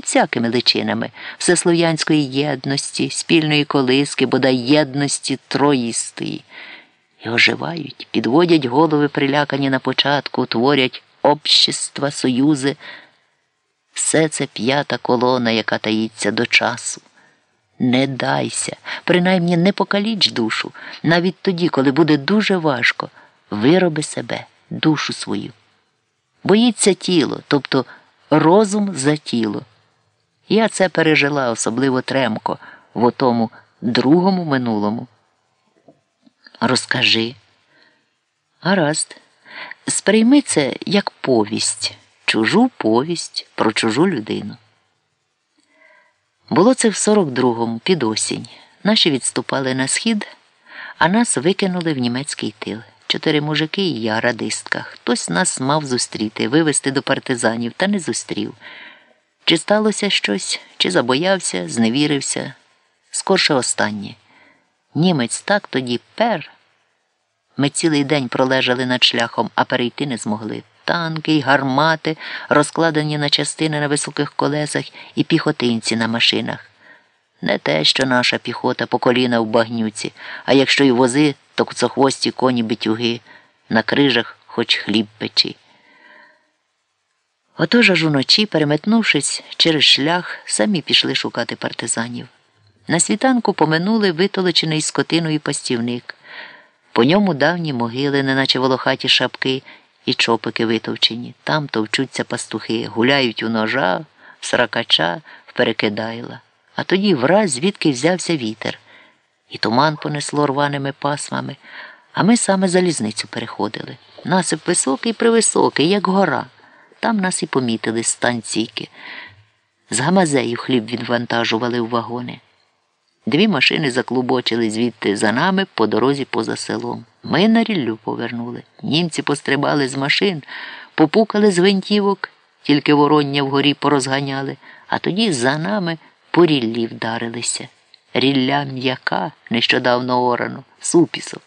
під всякими личинами всеслов'янської єдності, спільної колиски, бодай єдності троїстої. І оживають, підводять голови прилякані на початку, творять общества, союзи. Все це п'ята колона, яка таїться до часу. Не дайся, принаймні не покаліч душу, навіть тоді, коли буде дуже важко, вироби себе, душу свою. Боїться тіло, тобто розум за тіло. Я це пережила особливо тремко в отому другому минулому. Розкажи. Гаразд, сприйми це як повість, чужу повість про чужу людину. Було це в 42-му, під осінь. Наші відступали на схід, а нас викинули в німецький тил. Чотири мужики і я, радистка. Хтось нас мав зустріти, вивезти до партизанів, та не зустрів. Чи сталося щось, чи забоявся, зневірився. Скорше останнє. Німець так тоді пер. Ми цілий день пролежали над шляхом, а перейти не змогли. Танки й гармати, розкладені на частини на високих колесах і піхотинці на машинах. Не те, що наша піхота по коліна в багнюці, а якщо й вози, то куцохвості коні битюги, на крижах хоч хліб печі. Отож аж уночі, переметнувшись через шлях, самі пішли шукати партизанів. На світанку поминули витолочений скотиною пастівник. По ньому давні могили, неначе волохаті шапки і чопики витовчені. Там товчуться пастухи, гуляють у ножа, в сракача, в перекидайла. А тоді враз звідки взявся вітер, і туман понесло рваними пасмами, а ми саме залізницю переходили. Насип високий привисокий, як гора. Там нас і помітили станційки. З гамазею хліб відвантажували в вагони. Дві машини заклубочили звідти за нами по дорозі поза селом. Ми на ріллю повернули. Німці пострибали з машин, попукали з гвинтівок, тільки вороння вгорі порозганяли, а тоді за нами по ріллі вдарилися. Рілля м'яка, нещодавно орано, супісок.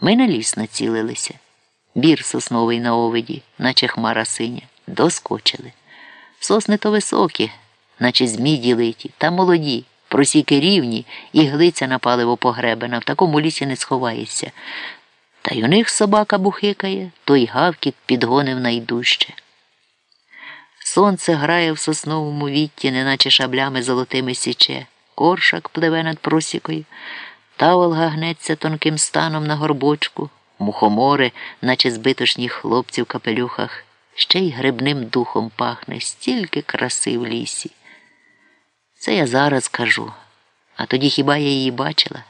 Ми на ліс націлилися. Бір сосновий на овиді, наче хмара синя, доскочили. Сосни то високі, наче зміді литі, та молоді, просіки рівні і глиця на паливо погребена, в такому лісі не сховаєшся. Та й у них собака бухикає, той гавкіт підгонив найдужче. Сонце грає в сосновому вітті, неначе шаблями золотими січе, коршак пливе над просікою, таволга гнеться тонким станом на горбочку, мухомори, наче збитошні хлопці в капелюхах, ще й грибним духом пахне, стільки краси в лісі. Це я зараз кажу, а тоді хіба я її бачила?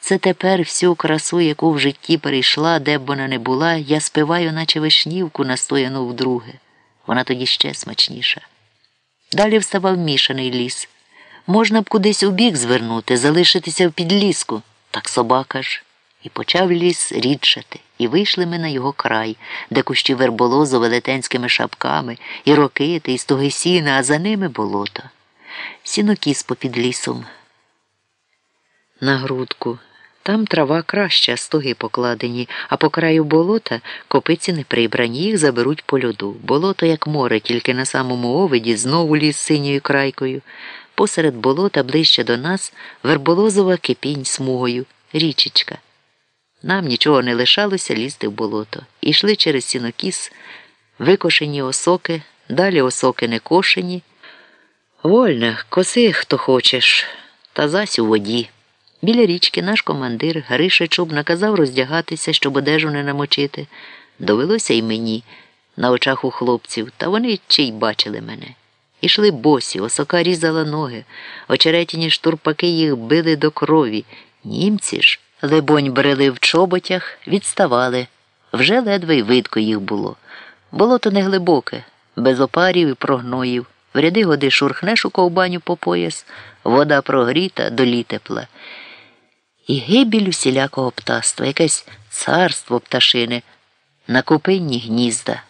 Це тепер всю красу, яку в житті перейшла, де б вона не була, я спиваю, наче вишнівку, настояну вдруге. Вона тоді ще смачніша. Далі вставав мішаний ліс. Можна б кудись у бік звернути, залишитися в підліску, так собака ж. І почав ліс рідшати, і вийшли ми на його край, де кущі верболозу велетенськими шапками, і рокити, і стоги сіна, а за ними болото. Сінокіс попід лісом. На грудку. Там трава краща, стоги покладені, а по краю болота копиці не прибрані, їх заберуть по льоду. Болото, як море, тільки на самому овиді, знову ліс синьою крайкою. Посеред болота ближче до нас верболозова кипінь смугою, річечка. Нам нічого не лишалося лізти в болото. Ішли через сінокіс, викошені осоки, далі осоки не кошені. Вольне, коси, хто хочеш, та зась у воді. Біля річки наш командир Гриша Чуб наказав роздягатися, щоб одежу не намочити. Довелося й мені на очах у хлопців, та вони чи й бачили мене. Ішли босі, осока різала ноги, очеретяні штурпаки їх били до крові. Німці ж, либонь, брели в чоботях, відставали. Вже ледве й видко їх було. Болото не глибоке, без опарів і прогноїв. В ряди годи шурхнеш у ковбаню по пояс, вода прогріта, долі тепла. І гибіль усілякого птаства, якесь царство пташини, на купинні гнізда.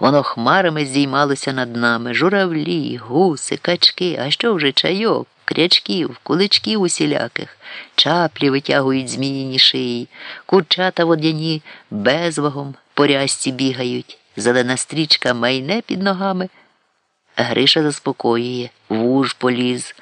Воно хмарами здіймалося над нами журавлі, гуси, качки, а що вже чайок, крячків, куличків усіляких, чаплі витягують зміїні шиї, курчата водяні безвагом по рясці бігають, зелена стрічка майне під ногами. Гриша заспокоює, вуж поліз.